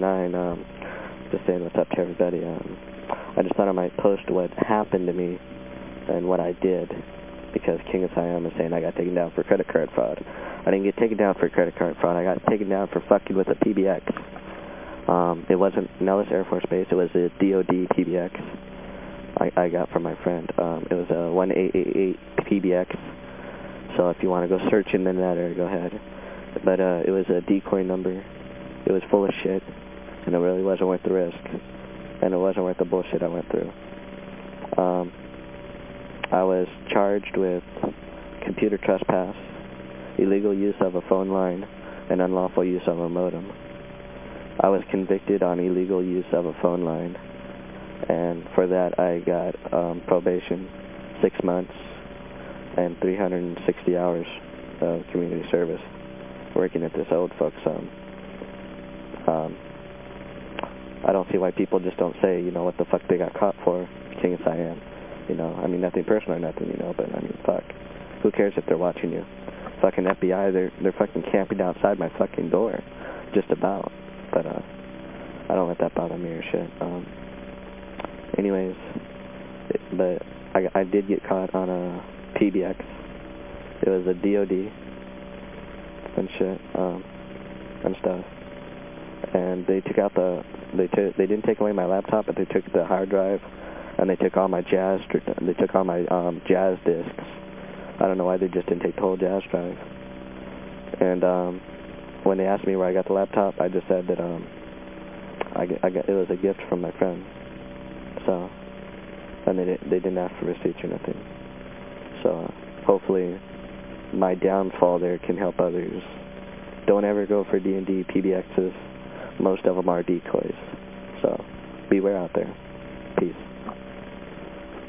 609, um, just saying what's up to everybody. Um, I just thought I might post what happened to me and what I did because King of Siam is saying I got taken down for credit card fraud. I didn't get taken down for credit card fraud. I got taken down for fucking with a PBX. Um, it wasn't Nellis Air Force Base. It was a DOD PBX I, I got from my friend. Um, it was a 1888 PBX. So if you want to go search in the net area, go ahead. But uh, it was a decoy number. It was full of shit, and it really wasn't worth the risk. And it wasn't worth the bullshit I went through. Um, I was charged with computer trespass, illegal use of a phone line, and unlawful use of a modem. I was convicted on illegal use of a phone line, and for that I got um, probation, six months, and 360 hours of community service working at this old folks home. Um, I don't see why people just don't say, you know, what the fuck they got caught for, King of Siam. You know, I mean, nothing personal or nothing, you know, but I mean, fuck. Who cares if they're watching you? Fucking FBI, they're, they're fucking camping outside my fucking door, just about. But, uh, I don't let that bother me or shit. Um, anyways, it, but I, I did get caught on a PBX. It was a DOD and shit, um, and stuff. And they took out the, they they didn't take away my laptop, but they took the hard drive, and they took all my Jaz, they took all my um, Jaz discs. I don't know why they just didn't take the whole Jaz drive. And um, when they asked me where I got the laptop, I just said that um, I, I got, it was a gift from my friend. So, and they, they didn't ask for receipts or nothing. So hopefully my downfall there can help others. Don't ever go for DOD PBXs. Most of them are decoys. So beware out there. Peace.